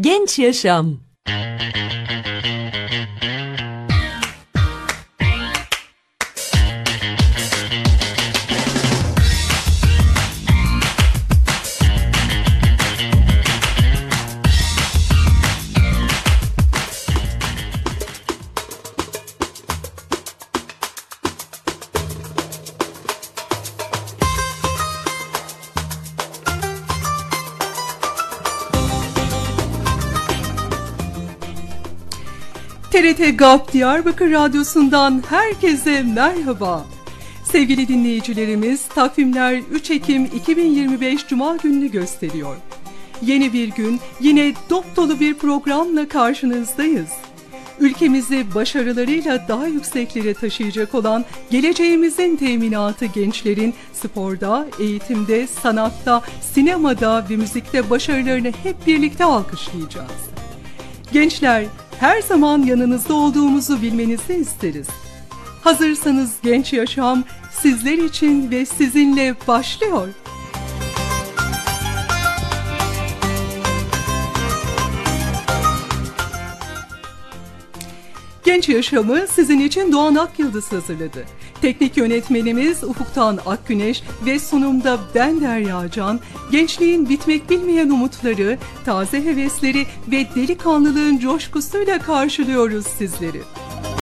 Genç Yaşam TRT GAP Diyarbakır Radyosu'ndan herkese merhaba. Sevgili dinleyicilerimiz, takvimler 3 Ekim 2025 Cuma gününü gösteriyor. Yeni bir gün, yine dop dolu bir programla karşınızdayız. Ülkemizi başarılarıyla daha yükseklere taşıyacak olan geleceğimizin teminatı gençlerin sporda, eğitimde, sanatta, sinemada ve müzikte başarılarını hep birlikte alkışlayacağız. Gençler, her zaman yanınızda olduğumuzu bilmenizi isteriz. Hazırsanız genç yaşam sizler için ve sizinle başlıyor. Genç Yaşamı sizin için Doğan Akyıldız hazırladı. Teknik yönetmenimiz Ufuktan Akgüneş ve sunumda ben Derya Can, gençliğin bitmek bilmeyen umutları, taze hevesleri ve delikanlılığın coşkusuyla karşılıyoruz sizleri.